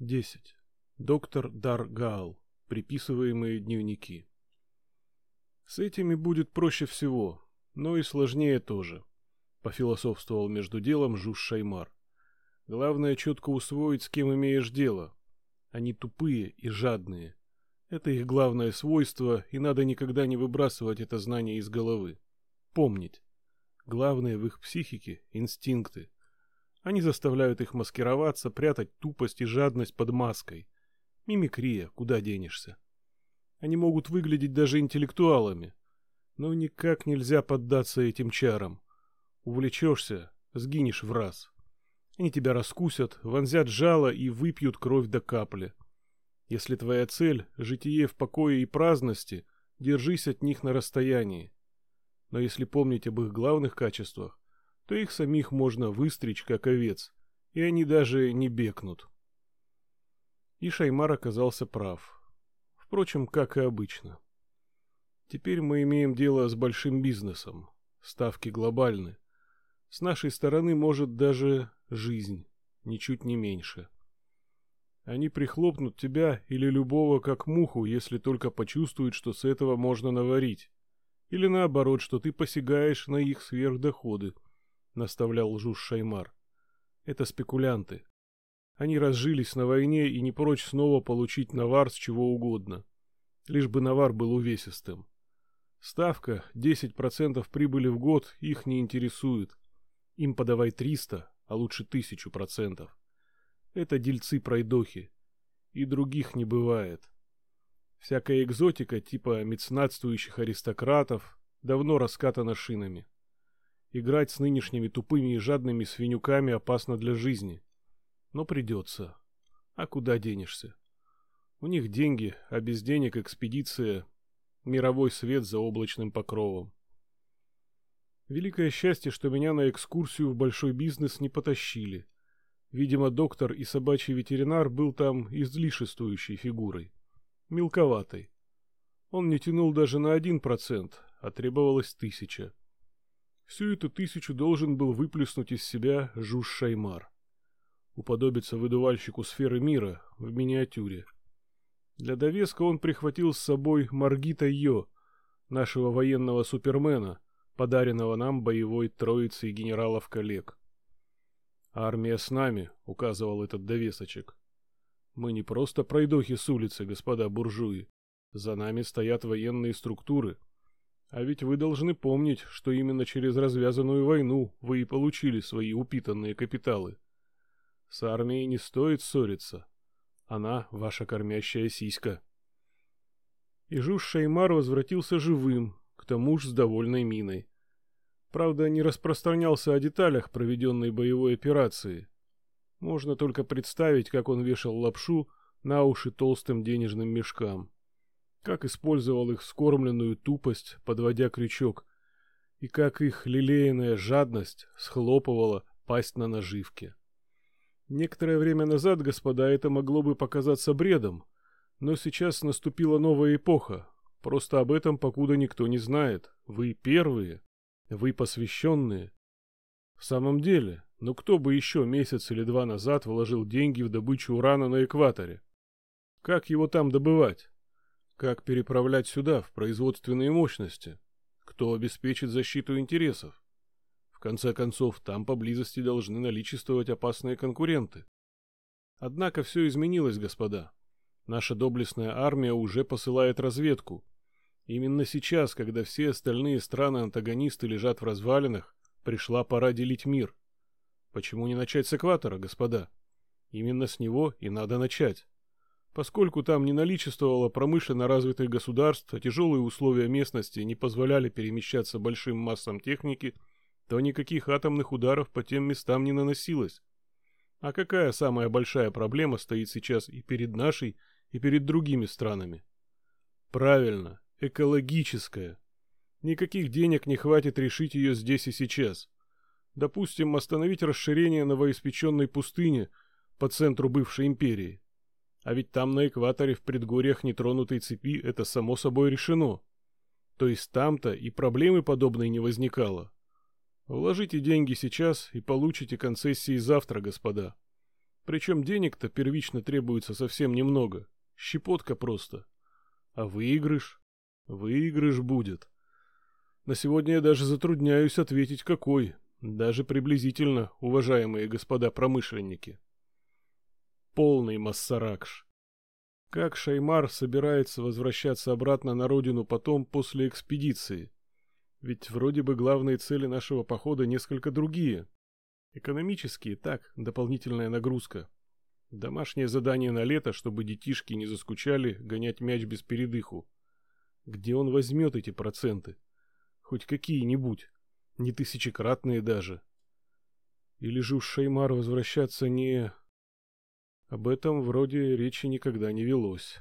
10. Доктор Даргал. Приписываемые дневники. С этими будет проще всего, но и сложнее тоже, пофилософствовал между делом Жуж Шаймар. Главное четко усвоить, с кем имеешь дело. Они тупые и жадные. Это их главное свойство, и надо никогда не выбрасывать это знание из головы. Помнить. Главное в их психике – инстинкты. Они заставляют их маскироваться, прятать тупость и жадность под маской. Мимикрия, куда денешься. Они могут выглядеть даже интеллектуалами. Но никак нельзя поддаться этим чарам. Увлечешься, сгинешь в раз. Они тебя раскусят, вонзят жало и выпьют кровь до капли. Если твоя цель — житие в покое и праздности, держись от них на расстоянии. Но если помнить об их главных качествах, то их самих можно выстричь, как овец, и они даже не бекнут. И Шаймар оказался прав. Впрочем, как и обычно. Теперь мы имеем дело с большим бизнесом. Ставки глобальны. С нашей стороны может даже жизнь, ничуть не меньше. Они прихлопнут тебя или любого как муху, если только почувствуют, что с этого можно наварить. Или наоборот, что ты посягаешь на их сверхдоходы. — наставлял Жуж Шаймар. «Это спекулянты. Они разжились на войне и не прочь снова получить навар с чего угодно. Лишь бы навар был увесистым. Ставка 10% прибыли в год их не интересует. Им подавай 300, а лучше 1000%. Это дельцы-пройдохи. И других не бывает. Всякая экзотика типа меценатствующих аристократов давно раскатана шинами. Играть с нынешними тупыми и жадными свинюками опасно для жизни. Но придется. А куда денешься? У них деньги, а без денег экспедиция — мировой свет за облачным покровом. Великое счастье, что меня на экскурсию в большой бизнес не потащили. Видимо, доктор и собачий ветеринар был там излишествующей фигурой. Мелковатой. Он не тянул даже на один процент, а требовалось тысяча. Всю эту тысячу должен был выплеснуть из себя Жуж Шаймар. Уподобиться выдувальщику сферы мира в миниатюре. Для довеска он прихватил с собой Маргита Йо, нашего военного супермена, подаренного нам боевой троицей генералов-коллег. «Армия с нами», — указывал этот довесочек. «Мы не просто пройдохи с улицы, господа буржуи. За нами стоят военные структуры, а ведь вы должны помнить, что именно через развязанную войну вы и получили свои упитанные капиталы. С армией не стоит ссориться. Она ваша кормящая сиська. И Жуж Шаймар возвратился живым, к тому же с довольной миной. Правда, не распространялся о деталях проведенной боевой операции. Можно только представить, как он вешал лапшу на уши толстым денежным мешкам как использовал их скормленную тупость, подводя крючок, и как их лелеянная жадность схлопывала пасть на наживке. Некоторое время назад, господа, это могло бы показаться бредом, но сейчас наступила новая эпоха. Просто об этом покуда никто не знает. Вы первые, вы посвященные. В самом деле, ну кто бы еще месяц или два назад вложил деньги в добычу урана на экваторе? Как его там добывать? Как переправлять сюда, в производственные мощности? Кто обеспечит защиту интересов? В конце концов, там поблизости должны наличествовать опасные конкуренты. Однако все изменилось, господа. Наша доблестная армия уже посылает разведку. Именно сейчас, когда все остальные страны-антагонисты лежат в развалинах, пришла пора делить мир. Почему не начать с экватора, господа? Именно с него и надо начать. Поскольку там не наличествовало промышленно развитых государств, а тяжелые условия местности не позволяли перемещаться большим массам техники, то никаких атомных ударов по тем местам не наносилось. А какая самая большая проблема стоит сейчас и перед нашей, и перед другими странами? Правильно, экологическая. Никаких денег не хватит решить ее здесь и сейчас. Допустим, остановить расширение новоиспеченной пустыни по центру бывшей империи. А ведь там на экваторе в предгорьях нетронутой цепи это само собой решено. То есть там-то и проблемы подобной не возникало. Вложите деньги сейчас и получите концессии завтра, господа. Причем денег-то первично требуется совсем немного. Щепотка просто. А выигрыш? Выигрыш будет. На сегодня я даже затрудняюсь ответить, какой. Даже приблизительно, уважаемые господа промышленники. Полный массаракш. Как Шаймар собирается возвращаться обратно на родину потом после экспедиции? Ведь вроде бы главные цели нашего похода несколько другие. Экономические, так, дополнительная нагрузка. Домашнее задание на лето, чтобы детишки не заскучали гонять мяч без передыху. Где он возьмет эти проценты? Хоть какие-нибудь. Не тысячекратные даже. Или же уж Шаймар возвращаться не... Об этом вроде речи никогда не велось.